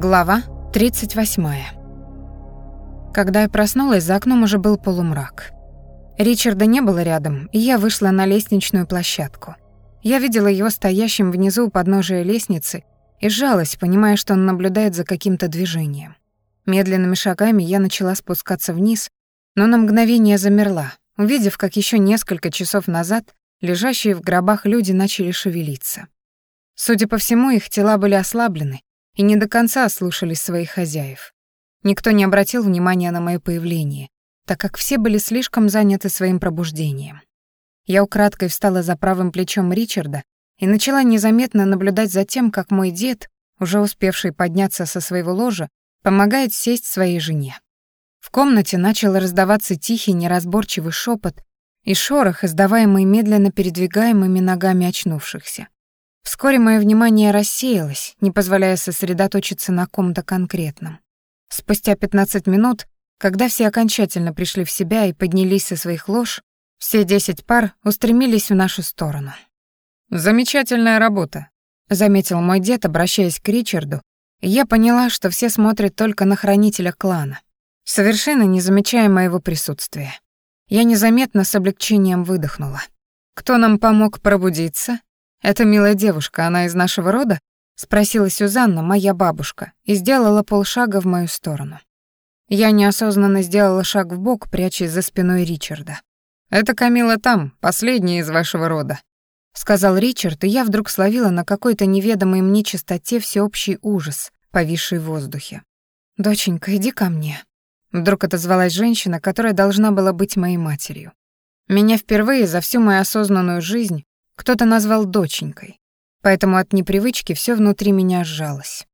Глава 38. Когда я проснулась, за окном уже был полумрак. Ричарда не было рядом, и я вышла на лестничную площадку. Я видела его стоящим внизу у подножия лестницы и сжалась, понимая, что он наблюдает за каким-то движением. Медленными шагами я начала спускаться вниз, но на мгновение замерла, увидев, как еще несколько часов назад лежащие в гробах люди начали шевелиться. Судя по всему, их тела были ослаблены и не до конца слушались своих хозяев. Никто не обратил внимания на мое появление, так как все были слишком заняты своим пробуждением. Я украдкой встала за правым плечом Ричарда и начала незаметно наблюдать за тем, как мой дед, уже успевший подняться со своего ложа, помогает сесть своей жене. В комнате начал раздаваться тихий неразборчивый шепот и шорох, издаваемый медленно передвигаемыми ногами очнувшихся. Вскоре мое внимание рассеялось, не позволяя сосредоточиться на ком-то конкретном. Спустя 15 минут, когда все окончательно пришли в себя и поднялись со своих лож, все десять пар устремились в нашу сторону. «Замечательная работа», — заметил мой дед, обращаясь к Ричарду, и я поняла, что все смотрят только на хранителя клана, совершенно не замечая моего присутствия. Я незаметно с облегчением выдохнула. «Кто нам помог пробудиться?» «Это милая девушка, она из нашего рода?» — спросила Сюзанна, моя бабушка, и сделала полшага в мою сторону. Я неосознанно сделала шаг в бок, прячась за спиной Ричарда. «Это Камила там, последняя из вашего рода», — сказал Ричард, и я вдруг словила на какой-то неведомой мне чистоте всеобщий ужас, повисший в воздухе. «Доченька, иди ко мне», — вдруг отозвалась женщина, которая должна была быть моей матерью. Меня впервые за всю мою осознанную жизнь кто-то назвал доченькой, поэтому от непривычки все внутри меня сжалось.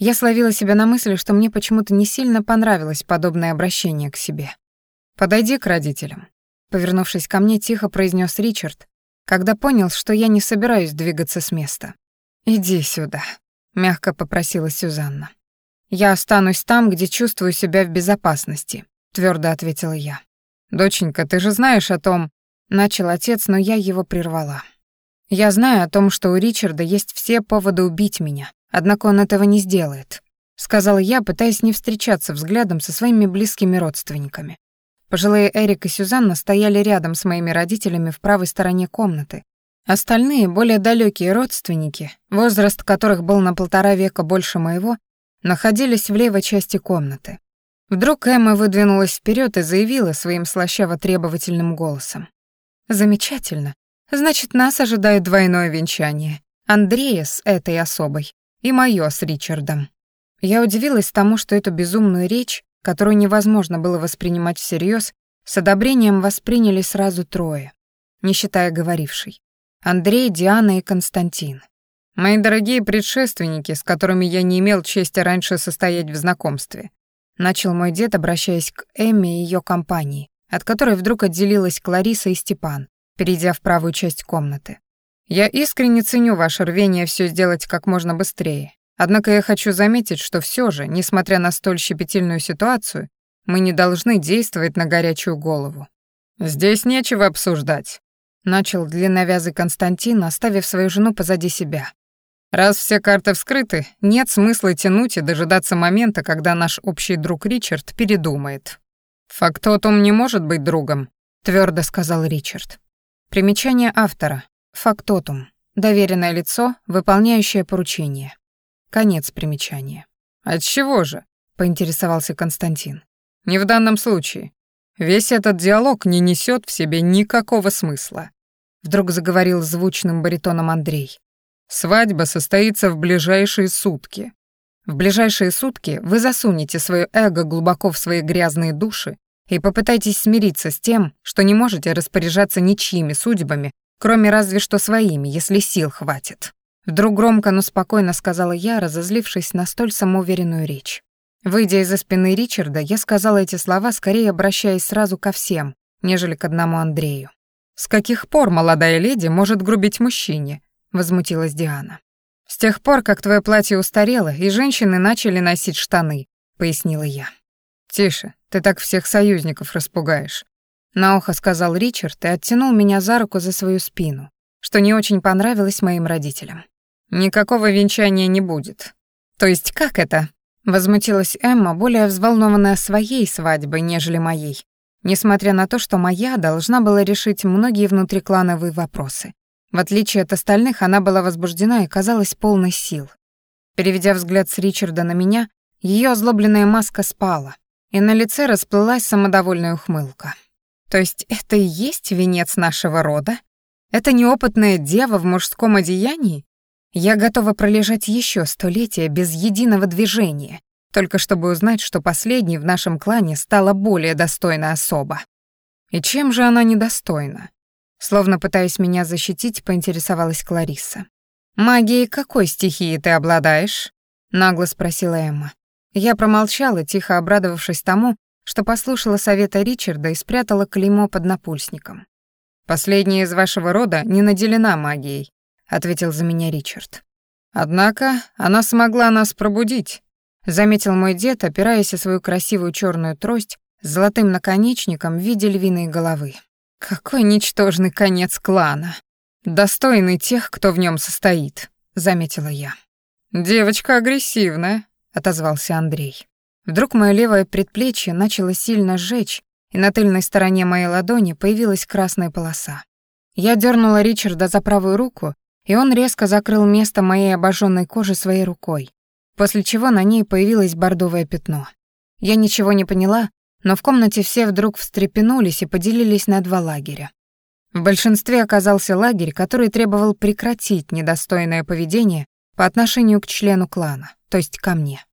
Я словила себя на мысли, что мне почему-то не сильно понравилось подобное обращение к себе. «Подойди к родителям», — повернувшись ко мне, тихо произнес Ричард, когда понял, что я не собираюсь двигаться с места. «Иди сюда», — мягко попросила Сюзанна. «Я останусь там, где чувствую себя в безопасности», — твердо ответила я. «Доченька, ты же знаешь о том...» — начал отец, но я его прервала. Я знаю о том, что у Ричарда есть все поводы убить меня, однако он этого не сделает, сказала я, пытаясь не встречаться взглядом со своими близкими родственниками. Пожилые Эрик и Сюзанна стояли рядом с моими родителями в правой стороне комнаты. Остальные, более далекие родственники, возраст которых был на полтора века больше моего, находились в левой части комнаты. Вдруг Эмма выдвинулась вперед и заявила своим слащаво-требовательным голосом. «Замечательно. Значит, нас ожидает двойное венчание. Андрея с этой особой и моё с Ричардом. Я удивилась тому, что эту безумную речь, которую невозможно было воспринимать всерьез, с одобрением восприняли сразу трое, не считая говорившей. Андрей, Диана и Константин. Мои дорогие предшественники, с которыми я не имел чести раньше состоять в знакомстве. Начал мой дед, обращаясь к Эмме и её компании, от которой вдруг отделилась Клариса и Степан, перейдя в правую часть комнаты. «Я искренне ценю ваше рвение все сделать как можно быстрее. Однако я хочу заметить, что все же, несмотря на столь щепетильную ситуацию, мы не должны действовать на горячую голову. Здесь нечего обсуждать», — начал длинновязый Константин, оставив свою жену позади себя. «Раз все карты вскрыты, нет смысла тянуть и дожидаться момента, когда наш общий друг Ричард передумает». «Фактотум не может быть другом», — твердо сказал Ричард. Примечание автора. Фактотум. Доверенное лицо, выполняющее поручение. Конец примечания. От чего же? поинтересовался Константин. Не в данном случае. Весь этот диалог не несет в себе никакого смысла. Вдруг заговорил звучным баритоном Андрей. Свадьба состоится в ближайшие сутки. В ближайшие сутки вы засунете свое эго глубоко в свои грязные души и попытайтесь смириться с тем, что не можете распоряжаться ничьими судьбами, кроме разве что своими, если сил хватит. Вдруг громко, но спокойно сказала я, разозлившись на столь самоуверенную речь. Выйдя из-за спины Ричарда, я сказала эти слова, скорее обращаясь сразу ко всем, нежели к одному Андрею. «С каких пор молодая леди может грубить мужчине?» — возмутилась Диана. «С тех пор, как твое платье устарело, и женщины начали носить штаны», — пояснила я. «Тише, ты так всех союзников распугаешь», — на ухо сказал Ричард и оттянул меня за руку за свою спину, что не очень понравилось моим родителям. «Никакого венчания не будет». «То есть как это?» Возмутилась Эмма, более взволнованная своей свадьбой, нежели моей, несмотря на то, что моя должна была решить многие внутриклановые вопросы. В отличие от остальных, она была возбуждена и казалась полной сил. Переведя взгляд с Ричарда на меня, ее озлобленная маска спала, и на лице расплылась самодовольная ухмылка. То есть это и есть венец нашего рода? Это неопытная дева в мужском одеянии? Я готова пролежать еще столетия без единого движения, только чтобы узнать, что последней в нашем клане стала более достойна особа. И чем же она недостойна? Словно пытаясь меня защитить, поинтересовалась Клариса. «Магией какой стихии ты обладаешь?» — нагло спросила Эмма. Я промолчала, тихо обрадовавшись тому, что послушала совета Ричарда и спрятала клеймо под напульсником. «Последняя из вашего рода не наделена магией», — ответил за меня Ричард. «Однако она смогла нас пробудить», — заметил мой дед, опираясь о свою красивую черную трость с золотым наконечником в виде львиной головы. «Какой ничтожный конец клана! Достойный тех, кто в нем состоит», — заметила я. «Девочка агрессивная», — отозвался Андрей. Вдруг мое левое предплечье начало сильно сжечь, и на тыльной стороне моей ладони появилась красная полоса. Я дернула Ричарда за правую руку, и он резко закрыл место моей обожженной кожи своей рукой, после чего на ней появилось бордовое пятно. Я ничего не поняла, но в комнате все вдруг встрепенулись и поделились на два лагеря. В большинстве оказался лагерь, который требовал прекратить недостойное поведение по отношению к члену клана, то есть ко мне.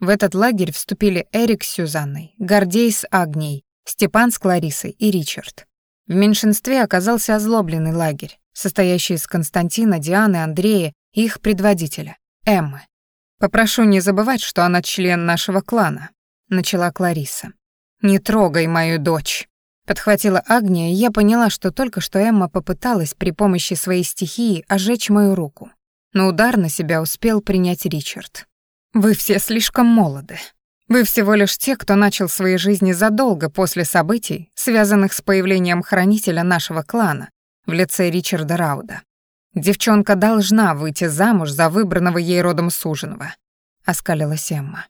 В этот лагерь вступили Эрик с Сюзанной, Гордей с Агнией, Степан с Кларисой и Ричард. В меньшинстве оказался озлобленный лагерь, состоящий из Константина, Дианы, Андрея и их предводителя, Эммы. «Попрошу не забывать, что она член нашего клана», — начала Клариса. «Не трогай мою дочь!» Подхватила Агния, и я поняла, что только что Эмма попыталась при помощи своей стихии ожечь мою руку. Но удар на себя успел принять Ричард. «Вы все слишком молоды. Вы всего лишь те, кто начал свои жизни задолго после событий, связанных с появлением хранителя нашего клана в лице Ричарда Рауда. Девчонка должна выйти замуж за выбранного ей родом суженого», — оскалилась Эмма.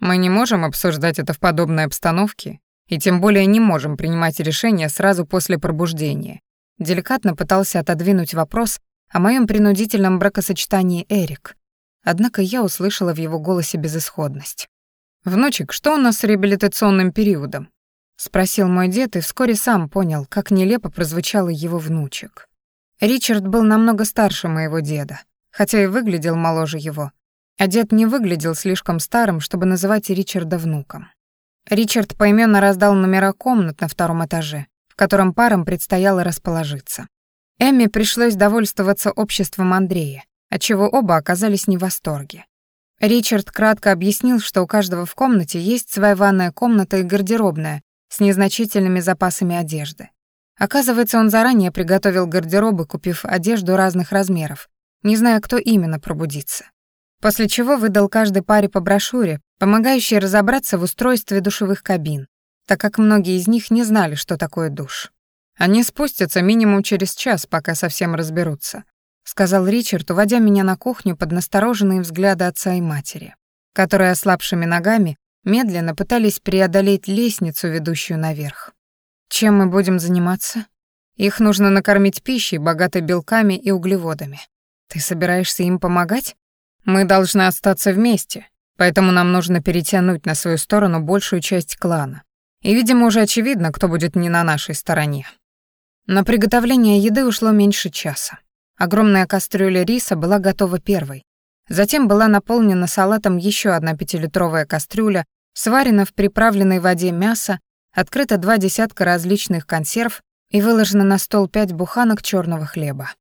Мы не можем обсуждать это в подобной обстановке и тем более не можем принимать решения сразу после пробуждения. Деликатно пытался отодвинуть вопрос о моем принудительном бракосочетании Эрик. Однако я услышала в его голосе безысходность. «Внучек, что у нас с реабилитационным периодом?» — спросил мой дед и вскоре сам понял, как нелепо прозвучало его внучек. Ричард был намного старше моего деда, хотя и выглядел моложе его, а дед не выглядел слишком старым, чтобы называть Ричарда внуком. Ричард поименно раздал номера комнат на втором этаже, в котором парам предстояло расположиться. Эмме пришлось довольствоваться обществом Андрея, отчего оба оказались не в восторге. Ричард кратко объяснил, что у каждого в комнате есть своя ванная комната и гардеробная с незначительными запасами одежды. Оказывается, он заранее приготовил гардеробы, купив одежду разных размеров, не зная, кто именно пробудится после чего выдал каждой паре по брошюре, помогающей разобраться в устройстве душевых кабин, так как многие из них не знали, что такое душ. «Они спустятся минимум через час, пока совсем разберутся», сказал Ричард, уводя меня на кухню под настороженные взгляды отца и матери, которые ослабшими ногами медленно пытались преодолеть лестницу, ведущую наверх. «Чем мы будем заниматься?» «Их нужно накормить пищей, богатой белками и углеводами. Ты собираешься им помогать?» Мы должны остаться вместе, поэтому нам нужно перетянуть на свою сторону большую часть клана. И, видимо, уже очевидно, кто будет не на нашей стороне. На приготовление еды ушло меньше часа. Огромная кастрюля риса была готова первой. Затем была наполнена салатом еще одна пятилитровая кастрюля, сварено в приправленной воде мясо, открыто два десятка различных консерв и выложено на стол пять буханок черного хлеба.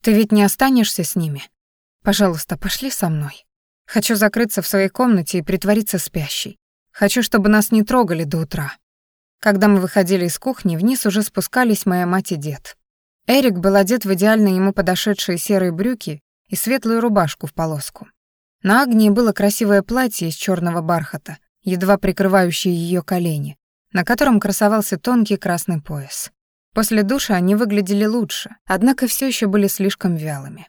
«Ты ведь не останешься с ними?» Пожалуйста, пошли со мной. Хочу закрыться в своей комнате и притвориться спящей. Хочу, чтобы нас не трогали до утра. Когда мы выходили из кухни, вниз уже спускались моя мать и дед. Эрик был одет в идеально ему подошедшие серые брюки и светлую рубашку в полоску. На Агнии было красивое платье из черного бархата, едва прикрывающее ее колени, на котором красовался тонкий красный пояс. После душа они выглядели лучше, однако все еще были слишком вялыми.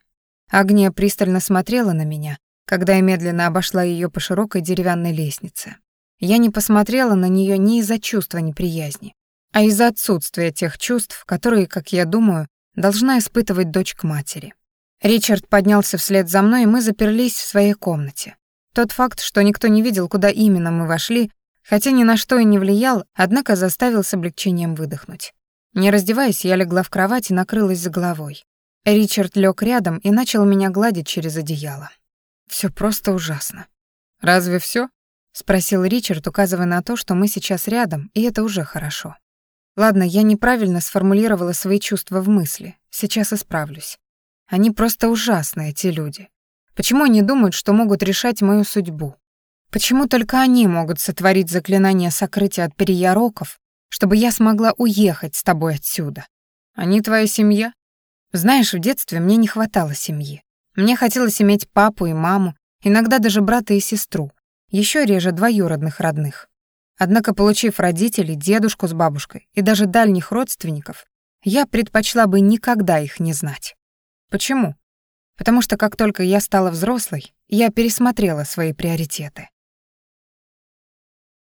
Агния пристально смотрела на меня, когда я медленно обошла ее по широкой деревянной лестнице. Я не посмотрела на нее не из-за чувства неприязни, а из-за отсутствия тех чувств, которые, как я думаю, должна испытывать дочь к матери. Ричард поднялся вслед за мной, и мы заперлись в своей комнате. Тот факт, что никто не видел, куда именно мы вошли, хотя ни на что и не влиял, однако заставил с облегчением выдохнуть. Не раздеваясь, я легла в кровать и накрылась за головой. Ричард лег рядом и начал меня гладить через одеяло. Все просто ужасно. «Разве все? спросил Ричард, указывая на то, что мы сейчас рядом, и это уже хорошо. Ладно, я неправильно сформулировала свои чувства в мысли. Сейчас исправлюсь. Они просто ужасные, эти люди. Почему они думают, что могут решать мою судьбу? Почему только они могут сотворить заклинание сокрытия от переяроков, чтобы я смогла уехать с тобой отсюда? Они твоя семья? Знаешь, в детстве мне не хватало семьи. Мне хотелось иметь папу и маму, иногда даже брата и сестру, еще реже двоюродных родных. Однако, получив родителей, дедушку с бабушкой и даже дальних родственников, я предпочла бы никогда их не знать. Почему? Потому что как только я стала взрослой, я пересмотрела свои приоритеты.